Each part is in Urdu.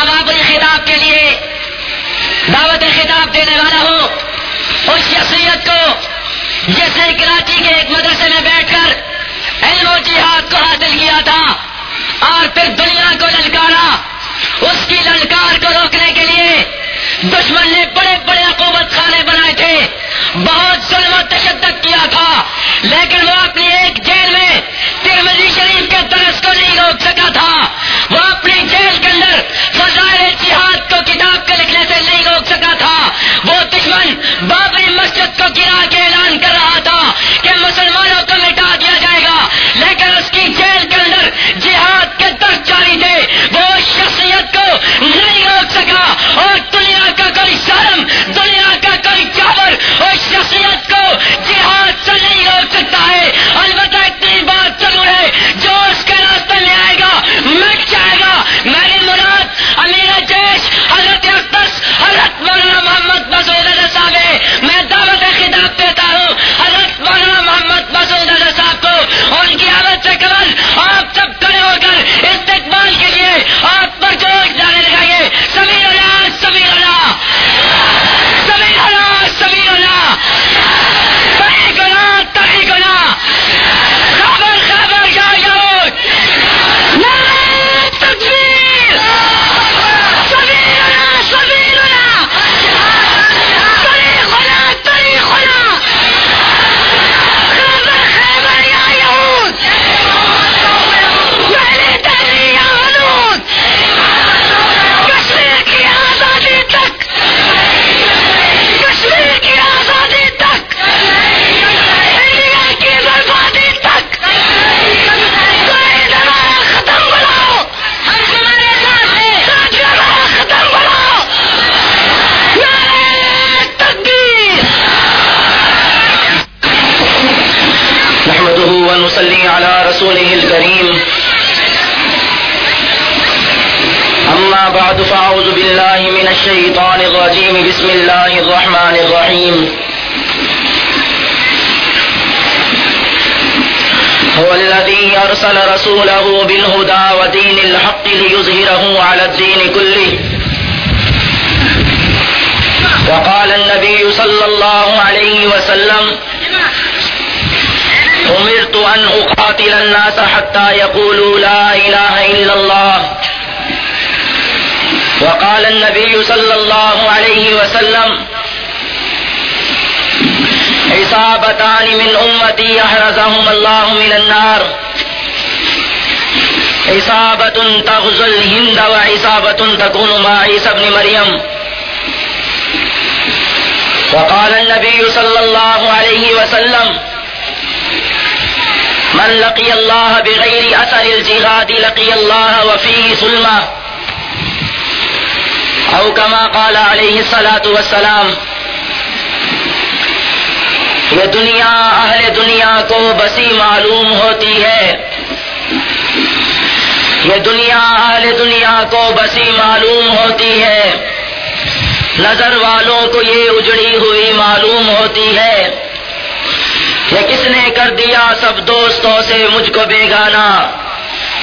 اور الخطاب کے لیے دعوت خطاب دینے والا ہوں اس شخصیت کو جس نے کراچی کے ایک مدرسے میں بیٹھ کر علم و جہاد کو حاصل کیا تھا اور پھر دنیا کو للکارا، اس کی للکار کو روکنے کے لیے دشمن نے بڑے بڑے حکومت خانے بنائے تھے۔ بہت ظلم و تشدد کیا تھا، لیکن وہ اپنی ایک جیل میں ترمزی شریف کے درس کو نہیں روک سکا تھا۔ وہ اپنی جیل کے اندر فضائل جہاد کو کتاب کے لکھنے سے نہیں روک سکا تھا۔ وہ دشمن بابری مسجد کو گرا الشيطان الرجيم. بسم الله الرحمن الرحيم. هو الذي أرسل رسوله بالهدى ودين الحق ليظهره على الدين كله. وقال النبي صلى الله عليه وسلم أمرت أن أقاتل الناس حتى يقولوا لا إله إلا الله وقال النبي صلى الله عليه وسلم عصابتان من أمتي يحرزهم الله من النار. عصابة تغزو الهند وعصابة تكون مع عيسى بن مريم. وقال النبي صلى الله عليه وسلم من لقي الله بغير أثر الجهاد لقي الله وفيه ظلمة. أو كما قال عليه الصلاة والسلام یہ دنیا، اہل دنیا کو بسی معلوم ہوتی ہے۔ یہ دنیا، اہل دنیا کو بسی معلوم ہوتی ہے۔ نظر والوں کو یہ اجڑی ہوئی معلوم ہوتی ہے۔ یہ کس نے کر دیا سب دوستوں سے مجھ کو بیگانا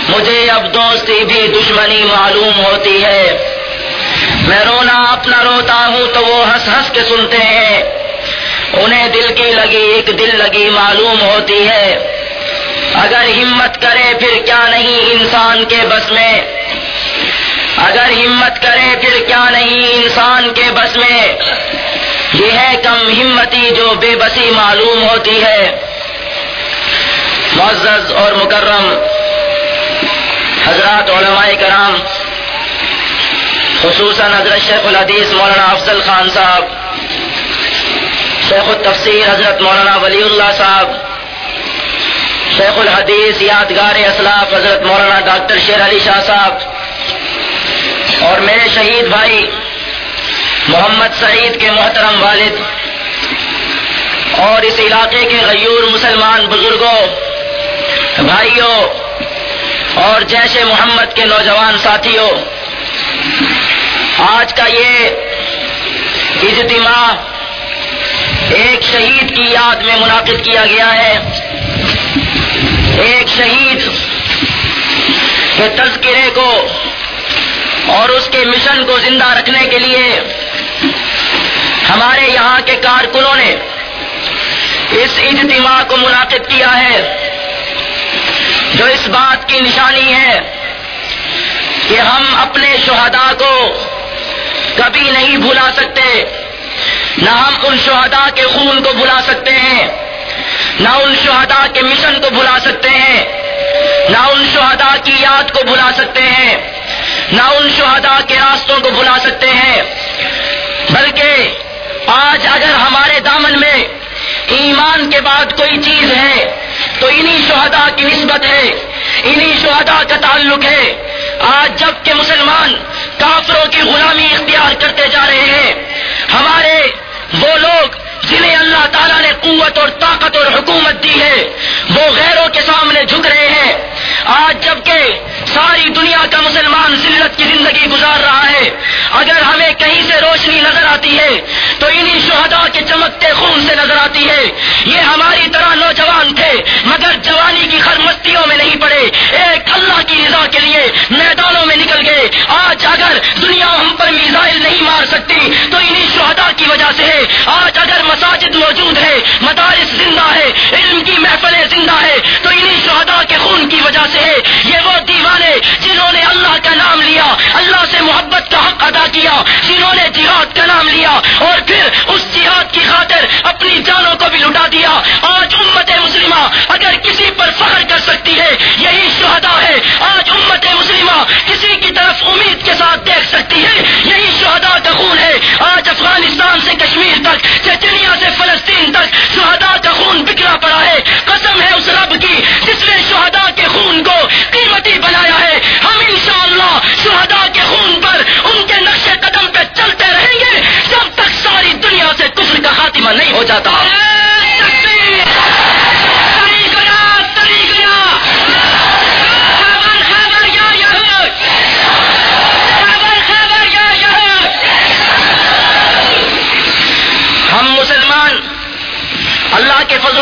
مجھے اب دوستی بھی دشمنی معلوم ہوتی ہے۔ میں رونا اپنا روتا ہوں تو وہ ہنس ہنس کے سنتے ہیں۔ انہیں دل کی لگی، ایک دل لگی معلوم ہوتی ہے۔ اگر ہمت کرے پھر کیا نہیں انسان کے بس میں۔ اگر ہمت کرے پھر کیا نہیں انسان کے بس میں۔ یہ ہے کم ہمتی جو بے بسی معلوم ہوتی ہے۔ معزز اور مکرم، حضرات علماء کرام خصوصاً حضرت شیخ الحدیث مولانا افضل خان صاحب، شیخ التفسیر حضرت مولانا ولی اللہ صاحب، شیخ الحدیث یادگار اسلاف حضرت مولانا ڈاکٹر شیر علی شاہ صاحب، اور میرے شہید بھائی محمد سعید کے محترم والد اور اس علاقے کے غیور مسلمان بزرگوں، بھائیوں اور جیش محمد کے نوجوان ساتھیوں کا یہ اجتماع ایک شہید کی یاد میں منعقد کیا گیا ہے۔ ایک شہید کے تذکرے کو اور اس کے مشن کو زندہ رکھنے کے لیے ہمارے یہاں کے کارکنوں نے اس اجتماع کو منعقد کیا ہے۔ جو اس بات کی نشانی ہے کہ ہم اپنے شہداء کو کبھی نہیں بھلا سکتے۔ نہ ہم ان شہداء کے خون کو بھلا سکتے ہیں، نہ ان شہداء کے مشن کو بھلا سکتے ہیں، نہ ان شہداء کی یاد کو بھلا سکتے ہیں، نہ ان شہداء کے راستوں کو بھلا سکتے ہیں۔ بلکہ آج اگر ہمارے دامن میں ایمان کے بعد کوئی چیز ہے، تو انہی شہداء کی نسبت ہے، انہی شہداء کا تعلق ہے۔ آج جبکہ مسلمان کافروں کی غلامی اختیار کرتے جا رہے ہیں۔ ہمارے وہ لوگ جنہیں اللہ تعالیٰ نے قوت اور طاقت اور حکومت دی ہے، وہ غیروں کے سامنے جھک رہے ہیں۔ آج جبکہ ساری دنیا کا مسلمان ذلت کی زندگی گزار رہا ہے، اگر ہمیں کہیں سے روشنی نظر آتی ہے، تو انہی شہدا کے چمکتے خون سے نظر آتی ہے۔ یہ ہماری طرح نوجوان تھے، مگر جوانی کی خرمستیوں میں نہیں پڑے۔ ایک اللہ کی رضا کے لیے میدانوں میں نکل گئے۔ آج اگر دنیا ہم پر میزائل نہیں مار سکتی، تو انہی شہدا کی وجہ سے ہے۔ آج مساجد موجود ہے مدارس زندہ ہے علم کی محفلیں زندہ ہے تو انہی شہدا کے خون کی وجہ سے ہے یہ وہ دیوانے جنہوں نے اللہ کا نام لیا، اللہ سے محبت کا حق ادا کیا، جنہوں نے جہاد کا نام لیا۔ اور پھر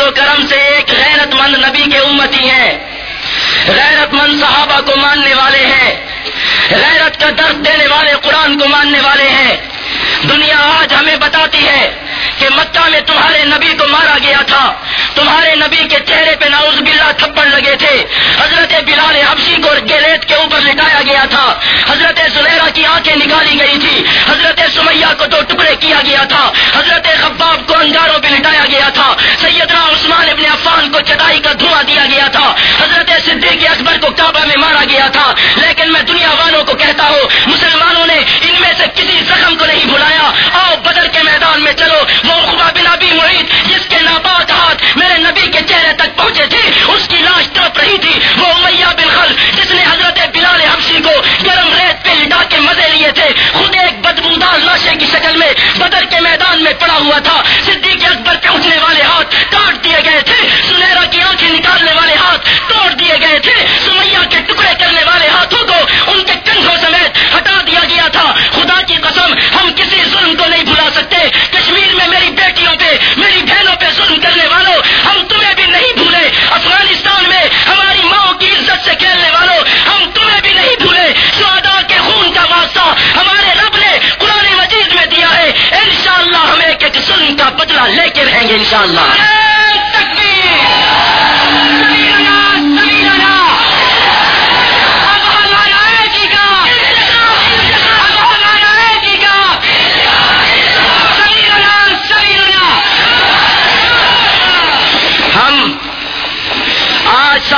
و کرم سے ایک غیرت مند نبی کے امتی ہیں۔ غیرت مند صحابہ کو ماننے والے ہیں۔ غیرت کا درد دینے والے قرآن کو ماننے والے ہیں۔ دنیا آج ہمیں بتاتی ہے کہ مکہ میں تمہارے نبی کو مارا گیا تھا۔ تمہارے نبی کے چہرے پہ ناؤز بلا تھپڑ لگے تھے۔ حضرت بلال حبشی کو گلیت کے اوپر لٹایا گیا تھا۔ حضرت سلیرا کی آنکھیں نکالی گئی تھی۔ حضرت سمیہ کو دو ٹکڑے کیا اکبر کو کعبہ میں مارا گیا تھا۔ لیکن میں دنیا والوں کو کہتا ہوں، مسلمانوں نے ان میں سے کسی زخم کو نہیں بلایا آؤ بدر کے میدان میں چلو۔ وہ بن ابی محیط جس کے ناپاک ہاتھ میرے نبی کے چہرے تک پہنچے تھے، اس کی لاش تڑپ رہی تھی۔ وہ امیہ بن خل جس نے حضرت بلال حبشی کو گرم ریت پہ لٹا کے مزے لیے تھے، خود ایک بدبودار لاشے کی شکل میں بدر کے میدان میں پڑا ہوا تھا۔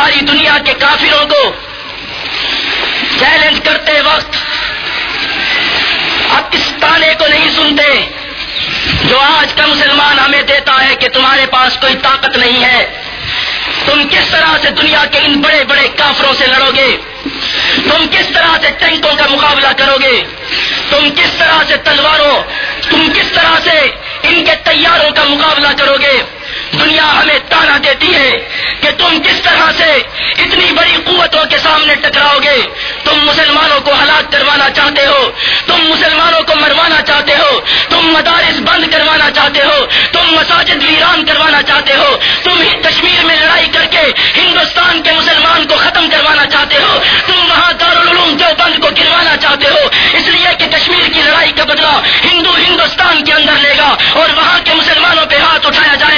ساری دنیا کے کافروں کو چیلنج کرتے وقت اب اس تانے کو نہیں سنتے جو آج کا مسلمان ہمیں دیتا ہے کہ تمہارے پاس کوئی طاقت نہیں ہے۔ تم کس طرح سے دنیا کے ان بڑے بڑے کافروں سے لڑو گے؟ تم کس طرح سے ٹینکوں کا مقابلہ کرو گے؟ تم کس طرح سے تلواروں، تم کس طرح سے ان کے تیاروں کا مقابلہ کرو گے؟ دنیا ہمیں تانا دیتی ہے کہ تم کس طرح سے اتنی بڑی قوتوں کے سامنے ٹکراؤ گے؟ تم مسلمانوں کو ہلاک کروانا چاہتے ہو، تم مسلمانوں کو مروانا چاہتے ہو، تم مدارس بند کروانا چاہتے ہو، تم مساجد ویران کروانا چاہتے ہو، تم کشمیر میں لڑائی کر کے ہندوستان کے مسلمان کو ختم کروانا چاہتے ہو، تم وہاں دارالعلوم دیوبند کو گروانا چاہتے ہو، اس لیے کہ کشمیر کی لڑائی کا بدلا ہندو ہندوستان کے اندر لے گا اور وہاں کے مسلمانوں پہ ہاتھ اٹھایا جائے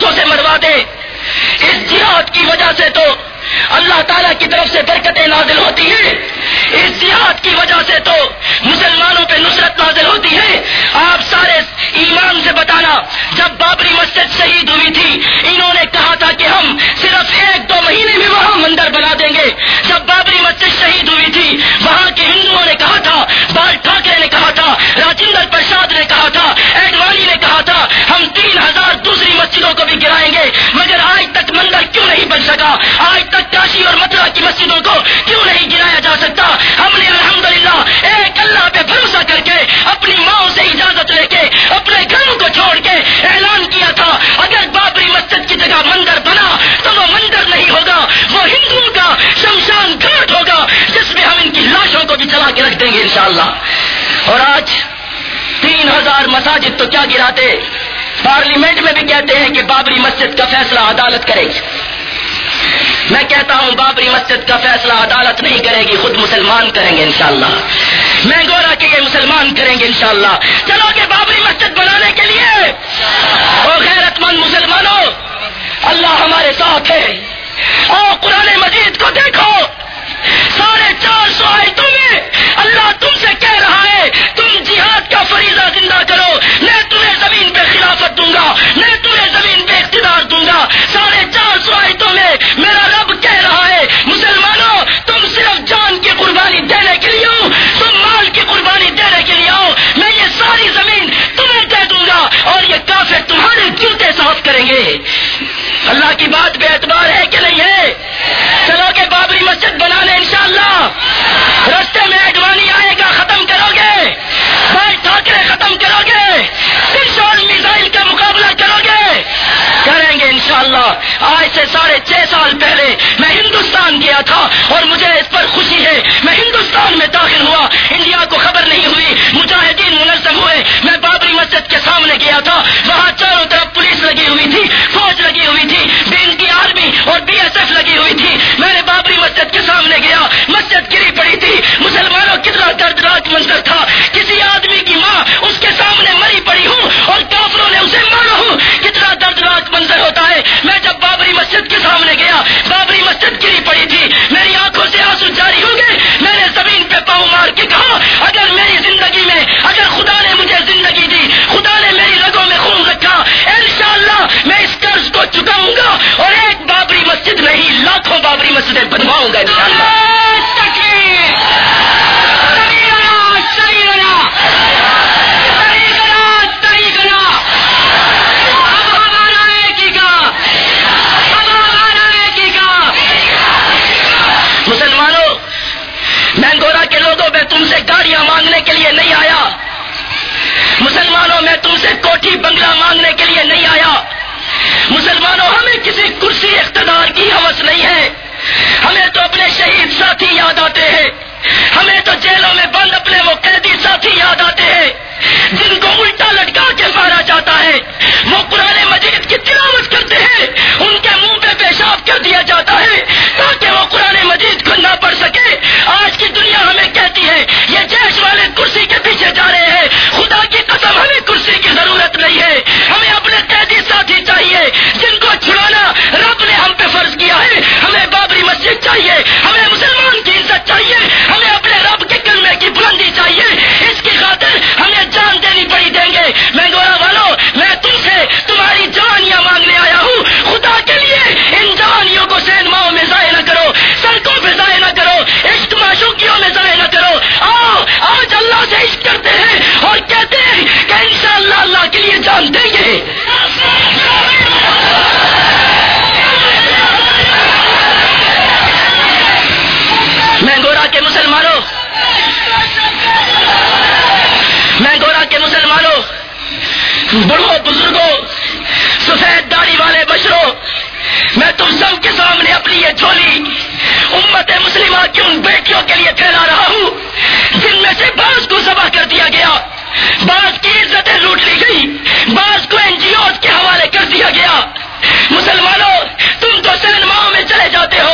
ہاتھوں سے مروا دے۔ اس جہاد کی وجہ سے تو اللہ تعالیٰ کی طرف سے برکتیں نازل ہوتی ہیں۔ اس جہاد کی وجہ سے تو مسلمانوں پہ نصرت نازل ہوتی ہے۔ آپ سارے ایمان سے بتانا، جب بابری مسجد شہید ہوئی تھی، انہوں نے کہا تھا کہ ہم صرف ایک دو مہینے میں وہاں مندر بنا دیں گے۔ جب بابری مسجد شہید ہوئی تھی، وہاں کے ہندوؤں نے کہا تھا، بال ٹھاکرے نے کہا تھا، راجندر پرساد مسجدوں کو بھی گرائیں گے۔ مگر آج تک مندر کیوں نہیں بن سکا؟ آج تک کاشی اور متھرا کی مسجدوں کو کیوں نہیں گرایا جا سکتا؟ ہم نے الحمدللہ ایک اللہ پہ بھروسہ کر کے اپنی ماں سے اجازت لے کے اپنے گھروں کو چھوڑ کے اعلان کیا تھا۔ اگر بابری مسجد کی جگہ مندر بنا تو وہ مندر نہیں ہوگا، وہ ہندوؤں کا شمشان گھاٹ ہوگا، جس میں ہم ان کی لاشوں کو بھی چلا کے رکھ دیں گے انشاءاللہ۔ اور آج تین ہزار مساجد تو کیا گراتے؟ پارلیمنٹ میں بھی کہتے ہیں کہ بابری مسجد کا فیصلہ عدالت کرے گی۔ میں کہتا ہوں بابری مسجد کا فیصلہ عدالت نہیں کرے گی، خود مسلمان کریں گے انشاءاللہ۔ میں گورا کہ یہ مسلمان کریں گے انشاءاللہ۔ چلو کہ بابری مسجد بنانے کے لیے۔ او غیرت مند مسلمانوں، اللہ ہمارے ساتھ ہے۔ او قرآن مجید کو دیکھو۔ ساڑھے چار سو آیتوں میں اللہ تم سے کہہ رہا ہے، تم جہاد کا فریضہ زندہ کرو۔ تمہیں زمین پہ خلافت دوں گا، میں تمہیں زمین پہ اقتدار دوں گا۔ ساڑھے چار سو آیتوں میں میرا رب کہہ رہا ہے، مسلمانوں، تم صرف جان کی قربانی دینے کے لیے ہو، تم مال کی قربانی دینے کے لیے آؤ میں یہ ساری زمین تمہیں دے دوں گا اور یہ کافر تمہارے جوتے صاف کریں گے۔ اللہ کی بات بے اعتبار ہے کہ نہیں ہے؟ چلو کہ بابری مسجد بنانے انشاءاللہ۔ نے کیا گیا تھا۔ وہاں چاروں طرف پولیس لگی ہوئی تھی۔ تم سے گاڑیاں مانگنے کے لیے نہیں آیا۔ مسلمانوں، میں تم سے کوٹھی بنگلہ مانگنے کے لیے نہیں آیا۔ مسلمانوں، ہمیں کسی کرسی اقتدار کی حوث نہیں ہے۔ ہمیں تو اپنے شہید ساتھی یاد آتے ہیں۔ ہمیں تو جیلوں میں بند اپنے وہ قیدی ساتھی یاد آتے ہیں، جن کو الٹا لٹکا کے مارا جاتا ہے۔ وہ قرآن مجید کی تلاوت کرتے ہیں، ان کے منہ پہ پیشاب کر دیا جاتا ہے تاکہ وہ قرآن مجید کو نہ پڑھ سکے۔ آج کی دنیا ہمیں کہتی ہے، یہ جیش والے کرسی کے پیچھے بڑوں بزرگوں سفید داری والے بشروں میں تم سب کے سامنے اپنی یہ جھولی امت مسلمہ کی ان بیٹیوں کے لیے پھیلا رہا ہوں، جن میں سے بعض کو سبا کر دیا گیا، بعض کی عزتیں لوٹ لی گئی، بعض کو این جی اوز کے حوالے کر دیا گیا۔ مسلمانوں، تم تو سینماؤں میں چلے جاتے ہو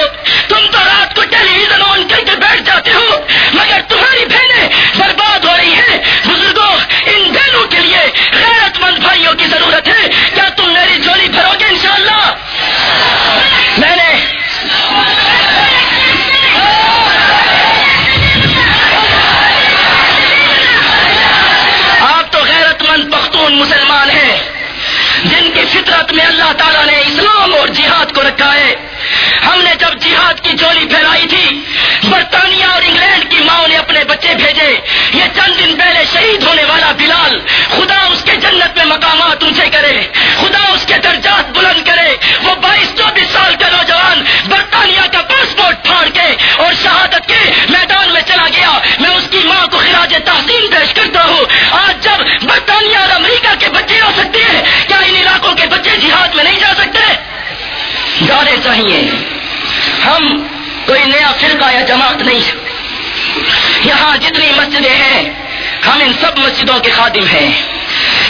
مسجدوں کے خادم ہیں۔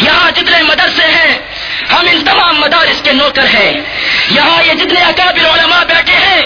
یہاں جتنے مدرسے ہیں، ہم ان تمام مدارس کے نوکر ہیں۔ یہاں یہ جتنے اکابر علماء بیٹھے ہیں